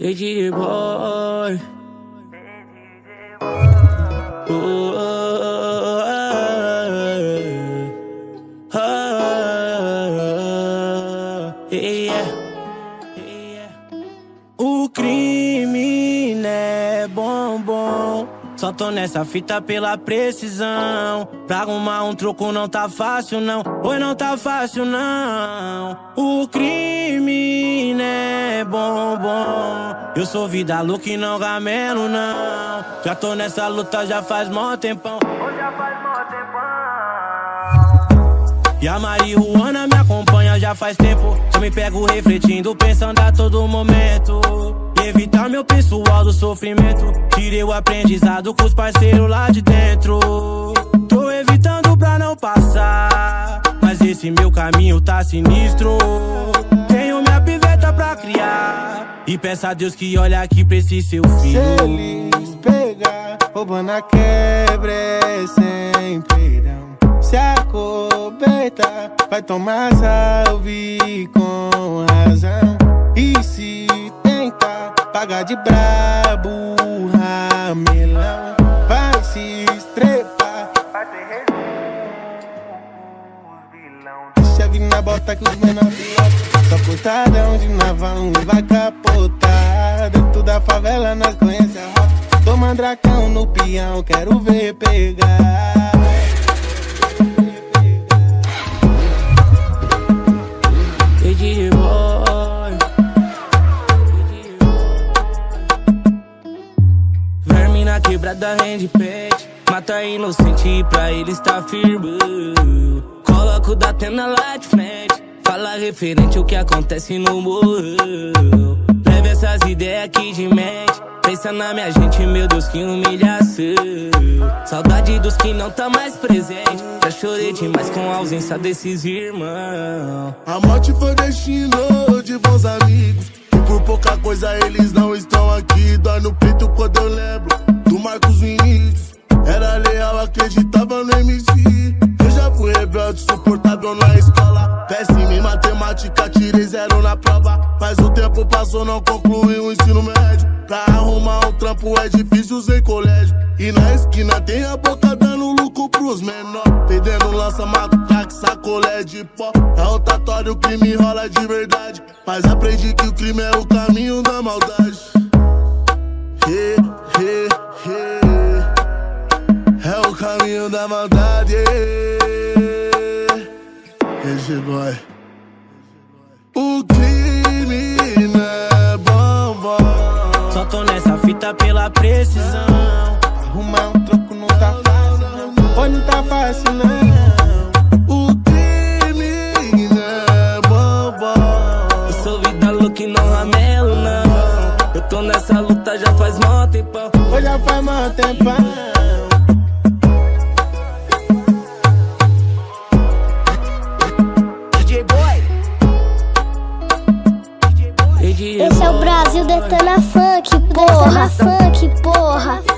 DJ Boy. Oh, oh, oh, yeah. Yeah. O crime é bombom. Só tô nessa fita pela precisão. Pra arrumar um troco não tá fácil, não. Oi, não tá fácil, não. O crime. Eu sou vida louca e não gamelo, não. Já tô nessa luta já faz mó tempão. Já faz mó tempão. E a marihuana me acompanha já faz tempo. Eu me pego refletindo, pensando a todo momento. Evitar meu pessoal do sofrimento. Tirei o aprendizado com os parceiros lá de dentro. Tô evitando pra não passar. Mas esse meu caminho tá sinistro. E peço a Deus que olha aqui pra esse seu filho. Se eles pegar, roubando a quebra é sem perdão. Se acoberta, vai tomar salve com razão. E se tentar pagar de brabo, ramelão, vai se estrepar. Vai ter Deixa vir na bota que os menores. Só cortadão de navalão e vai capotar. Dentro da favela nós conhece a rota. Tô mandracão no peão, quero ver pegar. Verme quebrada rende pet. Mata inocente pra ele está firme. Coloco da tenda lá de frente. Fala referente o que acontece no morro. Leve essas ideias aqui de mente. Pensa na minha gente, meu Deus, que humilhação. Saudade dos que não tá mais presente. Já chorei demais com a ausência desses irmãos. A morte foi destino de bons amigos. E por pouca coisa eles não estão aqui. Dói no peito quando eu lembro do Marcos Vinícius. Era leal, acreditava no MC. Eu já fui rebelde, suportável na escola. Péssimo em matemática, tirei zero na prova. Mas o tempo passou, não concluí o ensino médio. Pra arrumar um trampo é difícil sem colégio. E na esquina tem a boca dando lucro pros menor. Vendendo lança, mato, crack, sacolé de pó. É o crime rola de verdade. Mas aprendi que o crime é o caminho da maldade. He, he, he. É o caminho da maldade. Esse boy. O crime é bom, bom. Só tô nessa fita pela precisão. Arrumar um troco não tá fácil, não. Oi, não tá fácil, não. O crime é bom, bom. Eu sou vida louca e não ramelo, não. Eu tô nessa luta já faz mó tempão. Hoje já faz mó tempão. detona funk, porra. Detona funk, porra.